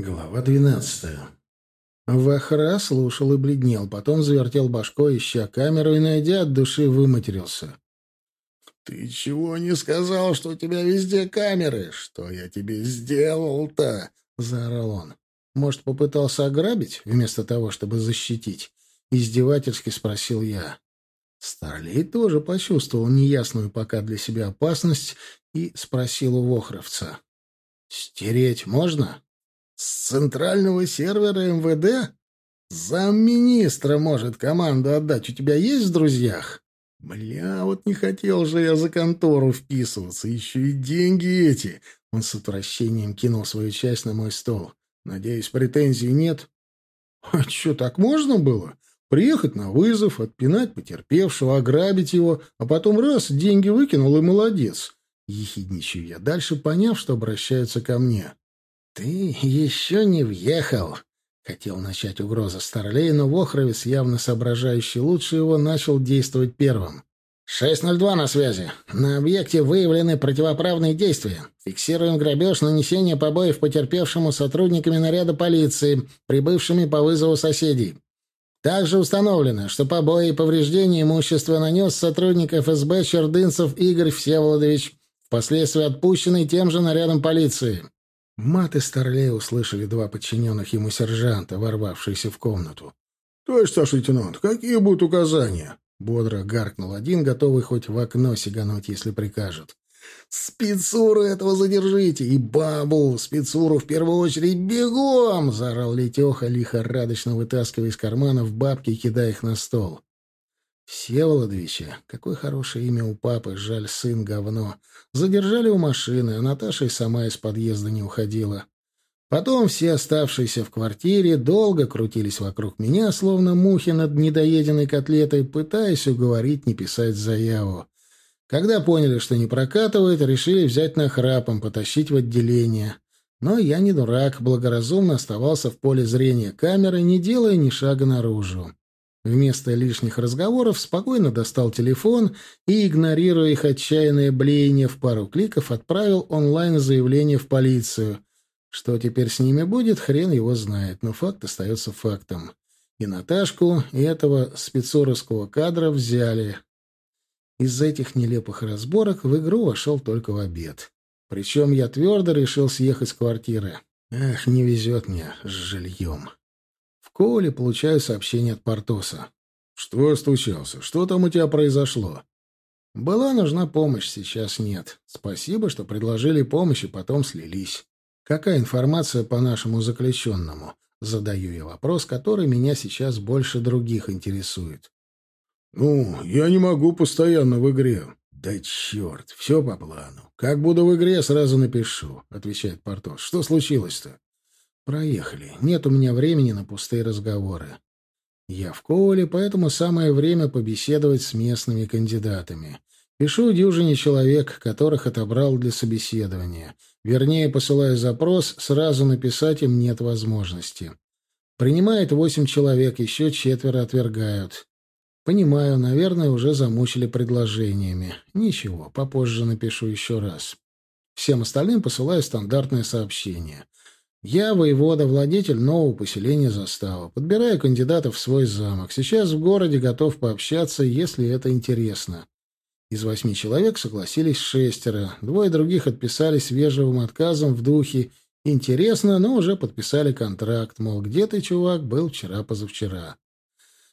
Глава двенадцатая. Вахра слушал и бледнел, потом завертел башкой, ища камеру, и, найдя от души, выматерился. «Ты чего не сказал, что у тебя везде камеры? Что я тебе сделал-то?» — заорал он. «Может, попытался ограбить, вместо того, чтобы защитить?» — издевательски спросил я. Старлей тоже почувствовал неясную пока для себя опасность и спросил у Вохровца. «Стереть можно?» С центрального сервера МВД? Замминистра может команду отдать. У тебя есть в друзьях? Бля, вот не хотел же я за контору вписываться. Еще и деньги эти. Он с отвращением кинул свою часть на мой стол. Надеюсь, претензий нет? А что, так можно было? Приехать на вызов, отпинать потерпевшего, ограбить его, а потом раз, деньги выкинул и молодец. Ехидничаю я, дальше поняв, что обращаются ко мне. «Ты еще не въехал!» Хотел начать угроза Старлей, но Вохровец, явно соображающий лучше его, начал действовать первым. «602 на связи. На объекте выявлены противоправные действия. Фиксируем грабеж, нанесение побоев потерпевшему сотрудниками наряда полиции, прибывшими по вызову соседей. Также установлено, что побои и повреждения имущества нанес сотрудник ФСБ Чердынцев Игорь Всеволодович, впоследствии отпущенный тем же нарядом полиции. Маты Старлея услышали два подчиненных ему сержанта, ворвавшиеся в комнату. — Товарищ старший лейтенант, какие будут указания? — бодро гаркнул один, готовый хоть в окно сигануть, если прикажут. — Спецуру этого задержите! И бабу! Спецуру в первую очередь бегом! — заорал Летеха, лихорадочно вытаскивая из карманов бабки кидая их на стол. Всеволодовича, какое хорошее имя у папы, жаль, сын говно. Задержали у машины, а Наташа и сама из подъезда не уходила. Потом все оставшиеся в квартире долго крутились вокруг меня, словно мухи над недоеденной котлетой, пытаясь уговорить не писать заяву. Когда поняли, что не прокатывает, решили взять на храпом, потащить в отделение. Но я не дурак, благоразумно оставался в поле зрения камеры, не делая ни шага наружу. Вместо лишних разговоров спокойно достал телефон и, игнорируя их отчаянное блеяние, в пару кликов отправил онлайн-заявление в полицию. Что теперь с ними будет, хрен его знает, но факт остается фактом. И Наташку, и этого спецоровского кадра взяли. Из-за этих нелепых разборок в игру вошел только в обед. Причем я твердо решил съехать с квартиры. Эх, не везет мне с жильем. Коли получаю сообщение от Портоса. «Что стучался? Что там у тебя произошло?» «Была нужна помощь, сейчас нет. Спасибо, что предложили помощь и потом слились. Какая информация по нашему заключенному?» Задаю я вопрос, который меня сейчас больше других интересует. «Ну, я не могу постоянно в игре». «Да черт, все по плану. Как буду в игре, сразу напишу», — отвечает Портос. «Что случилось-то?» Проехали. Нет у меня времени на пустые разговоры. Я в коле, поэтому самое время побеседовать с местными кандидатами. Пишу дюжине человек, которых отобрал для собеседования. Вернее, посылаю запрос, сразу написать им нет возможности. Принимает восемь человек, еще четверо отвергают. Понимаю, наверное, уже замучили предложениями. Ничего, попозже напишу еще раз. Всем остальным посылаю стандартное сообщение — я воевода, владетель нового поселения застава. Подбираю кандидатов в свой замок. Сейчас в городе готов пообщаться, если это интересно. Из восьми человек согласились шестеро. Двое других отписались вежливым отказом в духе «интересно», но уже подписали контракт, мол, где ты, чувак, был вчера-позавчера.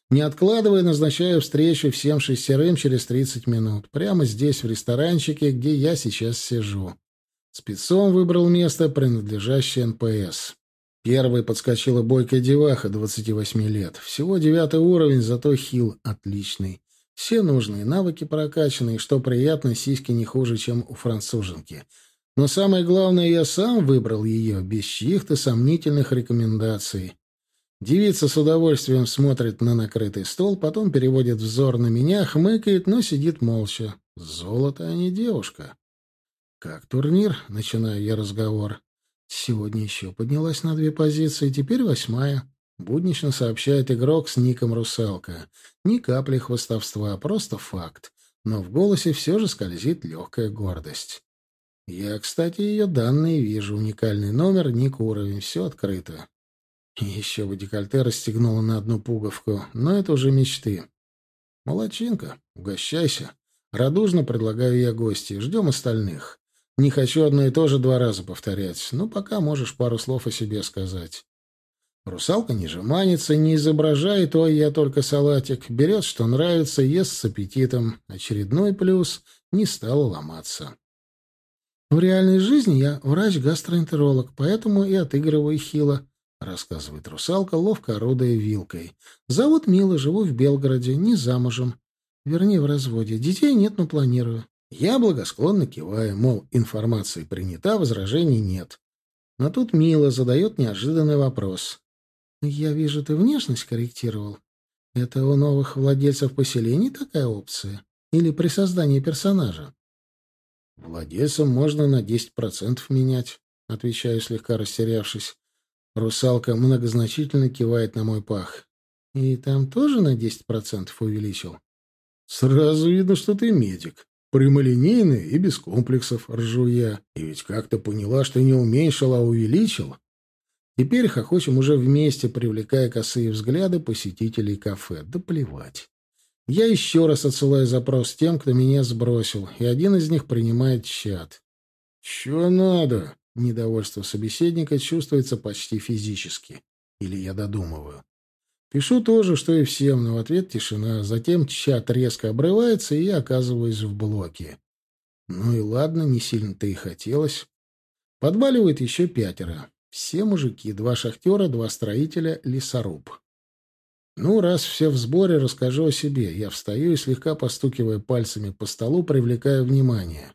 Не откладывая, назначаю встречу всем шестерым через 30 минут. Прямо здесь, в ресторанчике, где я сейчас сижу. Спецом выбрал место, принадлежащее НПС. Первой подскочила бойкая деваха, 28 лет. Всего девятый уровень, зато хил отличный. Все нужные навыки прокачаны, и, что приятно, сиськи не хуже, чем у француженки. Но самое главное, я сам выбрал ее, без чьих-то сомнительных рекомендаций. Девица с удовольствием смотрит на накрытый стол, потом переводит взор на меня, хмыкает, но сидит молча. Золото, а не девушка. «Как турнир?» — начинаю я разговор. «Сегодня еще поднялась на две позиции, теперь восьмая». Буднично сообщает игрок с ником «Русалка». Ни капли хвостовства, просто факт. Но в голосе все же скользит легкая гордость. Я, кстати, ее данные вижу. Уникальный номер, ник, уровень. Все открыто. Еще бы декольте расстегнула на одну пуговку, но это уже мечты. Молодчинка, угощайся. Радужно предлагаю я гости. Ждем остальных. Не хочу одно и то же два раза повторять, но пока можешь пару слов о себе сказать. Русалка не жеманится, не изображает, ой, я только салатик, берет, что нравится, ест с аппетитом. Очередной плюс — не стала ломаться. В реальной жизни я врач-гастроэнтеролог, поэтому и отыгрываю хило, — рассказывает русалка, ловко орудая вилкой. Зовут Мила, живу в Белгороде, не замужем. Вернее, в разводе. Детей нет, но планирую. Я благосклонно киваю, мол, информация принята, возражений нет. Но тут Мила задает неожиданный вопрос. «Я вижу, ты внешность корректировал. Это у новых владельцев поселений такая опция? Или при создании персонажа?» «Владельцам можно на 10% менять», — отвечаю, слегка растерявшись. Русалка многозначительно кивает на мой пах. «И там тоже на 10% увеличил?» «Сразу видно, что ты медик. Прямолинейный и без комплексов, ржу я. И ведь как-то поняла, что не уменьшил, а увеличил. Теперь хохочем уже вместе, привлекая косые взгляды посетителей кафе. Да плевать. Я еще раз отсылаю запрос тем, кто меня сбросил, и один из них принимает чат. «Че надо?» Недовольство собеседника чувствуется почти физически. Или я додумываю. Пишу то же, что и всем, но в ответ тишина. Затем чат резко обрывается, и я оказываюсь в блоке. Ну и ладно, не сильно-то и хотелось. Подваливает еще пятеро. Все мужики, два шахтера, два строителя, лесоруб. Ну, раз все в сборе, расскажу о себе. Я встаю и, слегка постукивая пальцами по столу, привлекаю внимание.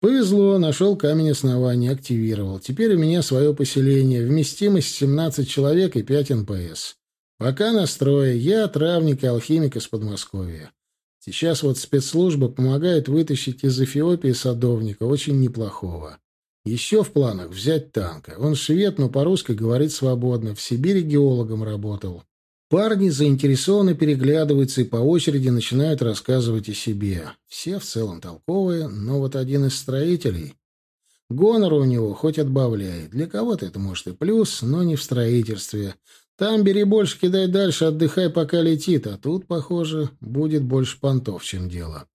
Повезло, нашел камень основания, активировал. Теперь у меня свое поселение, вместимость 17 человек и 5 НПС. Пока нас трое. Я травник и алхимик из Подмосковья. Сейчас вот спецслужба помогает вытащить из Эфиопии садовника, очень неплохого. Еще в планах взять танка. Он швед, но по-русски говорит свободно. В Сибири геологом работал. Парни заинтересованно переглядываются и по очереди начинают рассказывать о себе. Все в целом толковые, но вот один из строителей... Гонор у него хоть отбавляет. Для кого-то это может и плюс, но не в строительстве. Там бери больше, кидай дальше, отдыхай, пока летит. А тут, похоже, будет больше понтов, чем дело.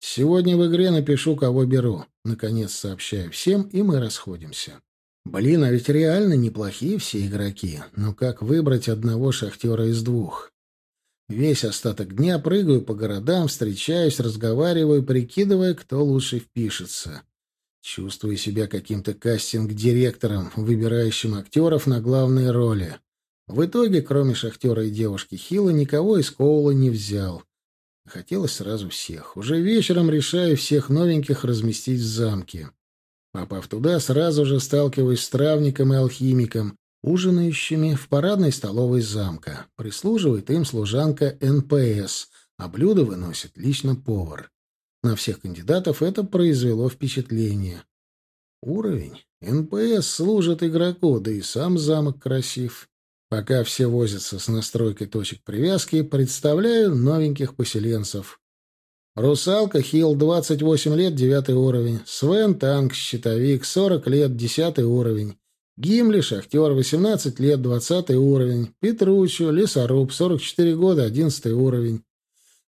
Сегодня в игре напишу, кого беру. Наконец сообщаю всем, и мы расходимся. Блин, а ведь реально неплохие все игроки. Но как выбрать одного шахтера из двух? Весь остаток дня прыгаю по городам, встречаюсь, разговариваю, прикидывая, кто лучше впишется. Чувствую себя каким-то кастинг-директором, выбирающим актеров на главные роли. В итоге, кроме шахтера и девушки хила, никого из Коула не взял. Хотелось сразу всех. Уже вечером решаю всех новеньких разместить в замке. Попав туда, сразу же сталкиваюсь с травником и алхимиком, ужинающими в парадной столовой замка. Прислуживает им служанка НПС, а блюдо выносит лично повар. На всех кандидатов это произвело впечатление. Уровень. НПС служит игроку, да и сам замок красив. Пока все возятся с настройкой точек привязки, представляю новеньких поселенцев. Русалка, хил, 28 лет, 9 уровень. Свен, танк, щитовик, 40 лет, 10 уровень. Гимли, шахтер, 18 лет, 20 уровень. Петручо, лесоруб, 44 года, 11 уровень.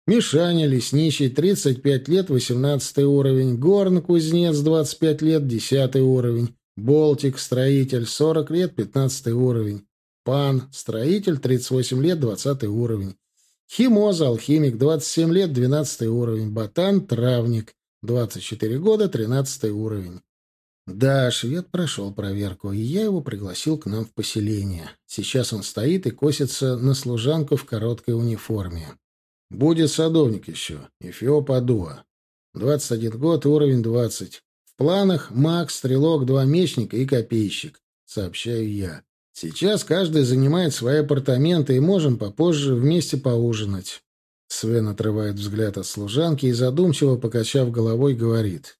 Мишаня, лесничий, 35 лет, 18 уровень. Горн, кузнец, 25 лет, 10 уровень. Болтик, строитель, 40 лет, 15 уровень. Пан, строитель, 38 лет, 20 уровень. Химоза, алхимик, 27 лет, 12 уровень. Ботан, травник, 24 года, 13 уровень. Да, швед прошел проверку, и я его пригласил к нам в поселение. Сейчас он стоит и косится на служанку в короткой униформе. Будет садовник еще, Эфиоп Адуа. 21 год, уровень 20. В планах маг, стрелок, два мечника и копейщик, сообщаю я. Сейчас каждый занимает свои апартаменты, и можем попозже вместе поужинать. Свен отрывает взгляд от служанки и, задумчиво покачав головой, говорит.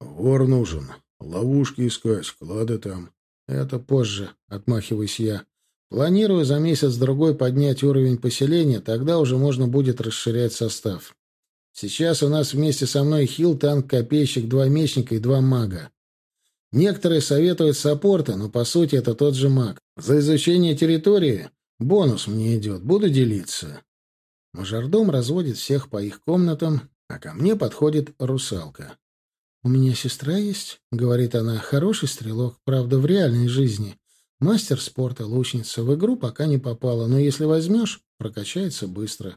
«Вор нужен. Ловушки искать, клады там. Это позже», — отмахиваюсь я. «Планирую за месяц-другой поднять уровень поселения, тогда уже можно будет расширять состав». Сейчас у нас вместе со мной хил, танк, копейщик, два мечника и два мага. Некоторые советуют саппорта, но по сути это тот же маг. За изучение территории бонус мне идет, буду делиться. Мажордом разводит всех по их комнатам, а ко мне подходит русалка. «У меня сестра есть», — говорит она, — «хороший стрелок, правда, в реальной жизни. Мастер спорта, лучница, в игру пока не попала, но если возьмешь, прокачается быстро».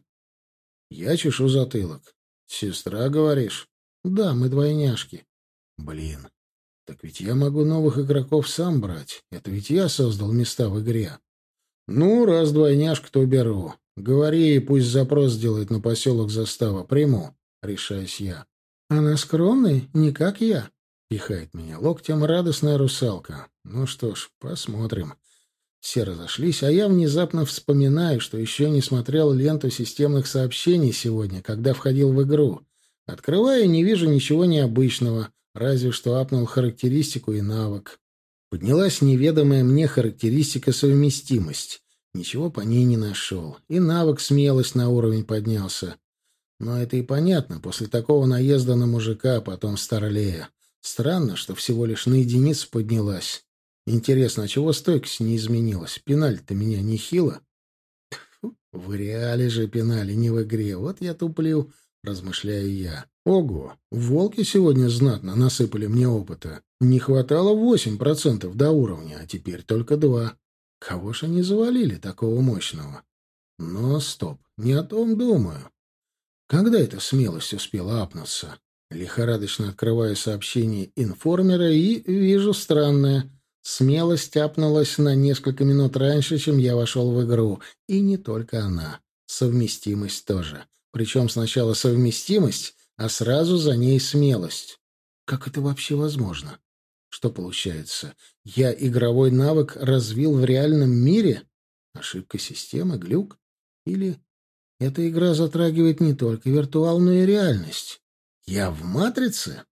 Я чешу затылок. «Сестра, говоришь?» «Да, мы двойняшки». «Блин, так ведь я могу новых игроков сам брать. Это ведь я создал места в игре». «Ну, раз двойняшка, то беру. Говори, пусть запрос делает на поселок застава. Приму», — решаюсь я. «Она скромная, не как я», — пихает меня локтем радостная русалка. «Ну что ж, посмотрим». Все разошлись, а я внезапно вспоминаю, что еще не смотрел ленту системных сообщений сегодня, когда входил в игру. Открываю не вижу ничего необычного, разве что апнул характеристику и навык. Поднялась неведомая мне характеристика совместимость. Ничего по ней не нашел. И навык смелость на уровень поднялся. Но это и понятно, после такого наезда на мужика, а потом старлея. Странно, что всего лишь на единицу поднялась. Интересно, а чего стойкость не изменилась? Пеналь-то меня не хило? в реале же пенали, не в игре. Вот я туплю, размышляю я. Ого, волки сегодня знатно насыпали мне опыта. Не хватало восемь процентов до уровня, а теперь только два. Кого ж они завалили такого мощного? Но стоп, не о том думаю. Когда эта смелость успела апнуться? Лихорадочно открываю сообщение информера и вижу странное. Смелость апнулась на несколько минут раньше, чем я вошел в игру. И не только она. Совместимость тоже. Причем сначала совместимость, а сразу за ней смелость. Как это вообще возможно? Что получается? Я игровой навык развил в реальном мире? Ошибка системы, глюк? Или эта игра затрагивает не только виртуальную реальность. Я в «Матрице»?